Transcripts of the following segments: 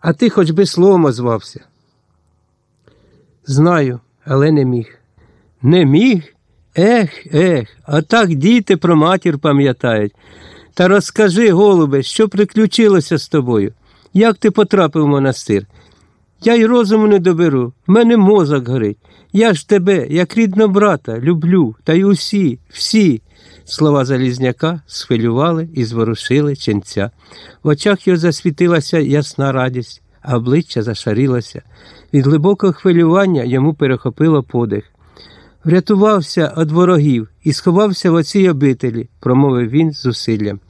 А ти хоч би словом озвався. Знаю, але не міг. Не міг? Ех, ех, а так діти про матір пам'ятають. Та розкажи, голубе, що приключилося з тобою? Як ти потрапив в монастир? Я й розуму не доберу, в мене мозок горить. Я ж тебе, як рідного брата, люблю, та й усі, всі. Слова Залізняка схвилювали і зворушили ченця. В очах його засвітилася ясна радість, а обличчя зашарілося. Від глибокого хвилювання йому перехопило подих. Врятувався від ворогів і сховався в оцій обителі, промовив він з зусиллям.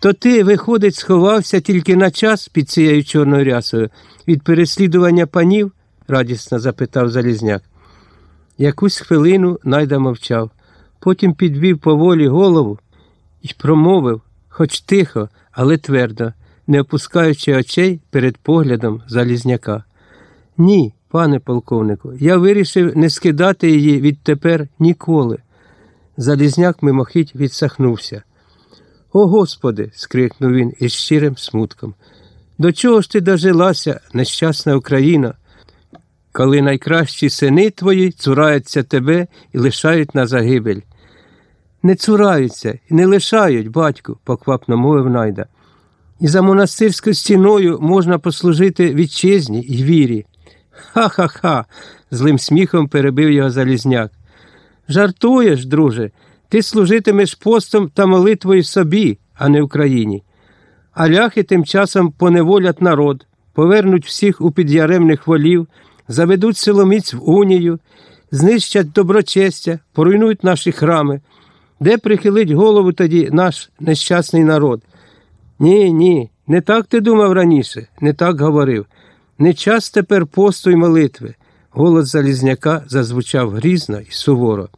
То ти, виходить, сховався тільки на час під цією чорною рясою від переслідування панів? радісно запитав Залізняк. Якусь хвилину найда мовчав, потім підвів поволі голову і промовив, хоч тихо, але твердо, не опускаючи очей перед поглядом Залізняка. Ні, пане полковнику, я вирішив не скидати її відтепер ніколи. Залізняк мимохідь відсахнувся. О Господи. скрикнув він із щирим смутком. До чого ж ти дожилася, нещасна Україна, коли найкращі сини твої цураються тебе і лишають на загибель? Не цураються і не лишають, батьку, поквапно мовив найда. І за монастирською стіною можна послужити вітчизні і вірі. Ха ха ха. злим сміхом перебив його Залізняк. Жартуєш, друже, ти служитимеш постом та молитвою собі, а не Україні. А ляхи тим часом поневолять народ, повернуть всіх у підяремних волів, заведуть силоміць в унію, знищать доброчестя, поруйнують наші храми. Де прихилить голову тоді наш нещасний народ? Ні, ні, не так ти думав раніше, не так говорив. Не час тепер посту й молитви. Голос Залізняка зазвучав грізно і суворо.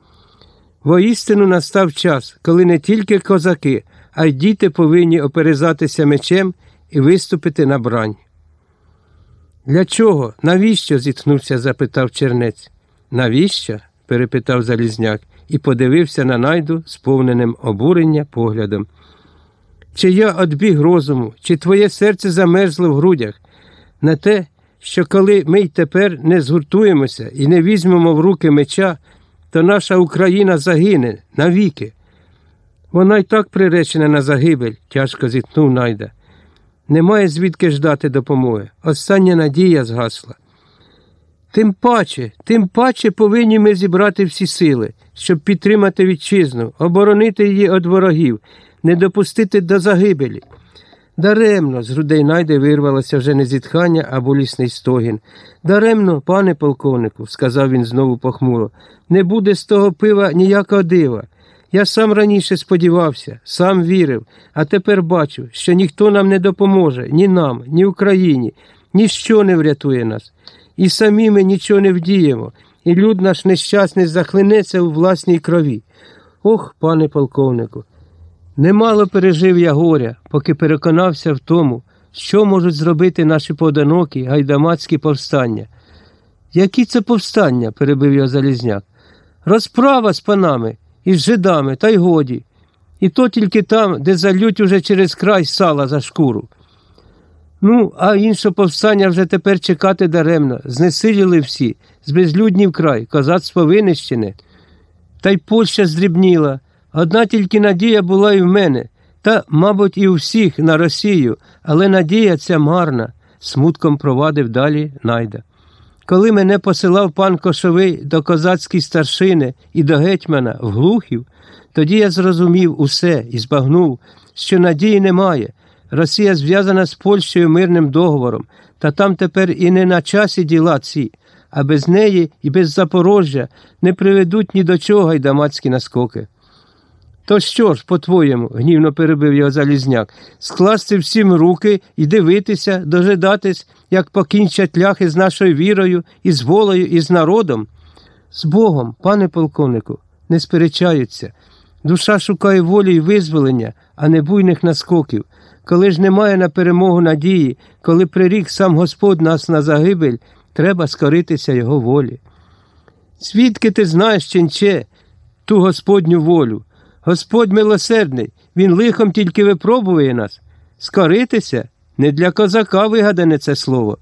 Воістину настав час, коли не тільки козаки, а й діти повинні оперезатися мечем і виступити на брань. Для чого? Навіщо? зітхнувся, запитав чернець. Навіщо? перепитав Залізняк і подивився на найду сповненим обурення поглядом. Чи я одбіг розуму, чи твоє серце замерзло в грудях? На те, що коли ми й тепер не згуртуємося і не візьмемо в руки меча, то наша Україна загине навіки. Вона й так приречена на загибель, тяжко зітхнув найда. Немає звідки ждати допомоги. Остання надія згасла. Тим паче, тим паче повинні ми зібрати всі сили, щоб підтримати вітчизну, оборонити її від ворогів, не допустити до загибелі. Даремно, з грудей найде вирвалося вже не зітхання, а болісний стогін. Даремно, пане полковнику, сказав він знову похмуро, не буде з того пива ніякого дива. Я сам раніше сподівався, сам вірив, а тепер бачу, що ніхто нам не допоможе, ні нам, ні Україні, ніщо не врятує нас. І самі ми нічого не вдіємо, і люд наш нещасний захлинеться у власній крові. Ох, пане полковнику, немало пережив я горя, поки переконався в тому, що можуть зробити наші поодинокі гайдамацькі повстання. Які це повстання? перебив його Залізняк. Розправа з панами із жидами, та й годі. І то тільки там, де залють уже через край сала за шкуру. Ну, а інше повстання вже тепер чекати даремно. Знесиліли всі, збезлюднів край, козацтво винищене. Та й Польща здрібніла. Одна тільки надія була і в мене, та, мабуть, і у всіх на Росію, але надія ця марна, смутком провадив далі найда. Коли мене посилав пан Кошовий до козацької старшини і до гетьмана в глухів, тоді я зрозумів усе і збагнув, що надії немає. Росія зв'язана з Польщею мирним договором, та там тепер і не на часі діла ці, а без неї і без Запорожжя не приведуть ні до чого й дамацькі наскоки. То що ж, по-твоєму, гнівно перебив його Залізняк, скласти всім руки і дивитися, дожидатись, як покінчать ляхи з нашою вірою, і з волею, і з народом? З Богом, пане полковнику, не сперечаються. Душа шукає волі й визволення, а не буйних наскоків. Коли ж немає на перемогу надії, коли прирік сам Господь нас на загибель, треба скоритися його волі. Звідки ти знаєш, ченче, ту Господню волю? Господь милосердний, Він лихом тільки випробує нас. Скоритися? Не для козака вигадане це слово.